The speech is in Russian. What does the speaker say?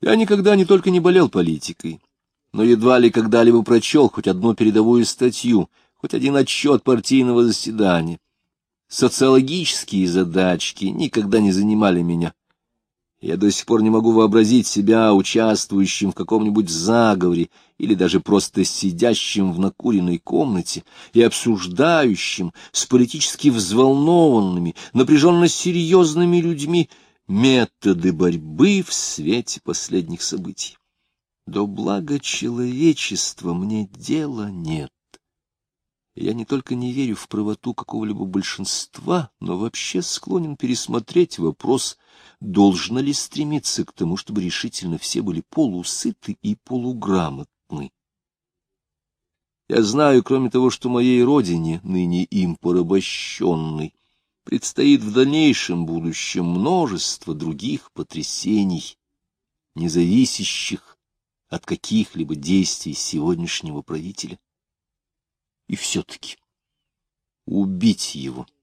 Я никогда не только не болел политикой, но едва ли когда-либо прочел хоть одну передовую статью, хоть один отчет партийного заседания. Социологические задачки никогда не занимали меня. Я до сих пор не могу вообразить себя участвующим в каком-нибудь заговоре или даже просто сидящим в накуренной комнате и обсуждающим с политически взволнованными, напряженно серьезными людьми методы борьбы в свете последних событий. До блага человечества мне дела нет. Я не только не верю в правоту какого-либо большинства, но вообще склонен пересмотреть вопрос, должно ли стремиться к тому, чтобы решительно все были полусыты и полуграмотны. Я знаю, кроме того, что моей родине, ныне им порабощенной, предстоит в дальнейшем будущем множество других потрясений, независящих от каких-либо действий сегодняшнего правителя. И все-таки убить его —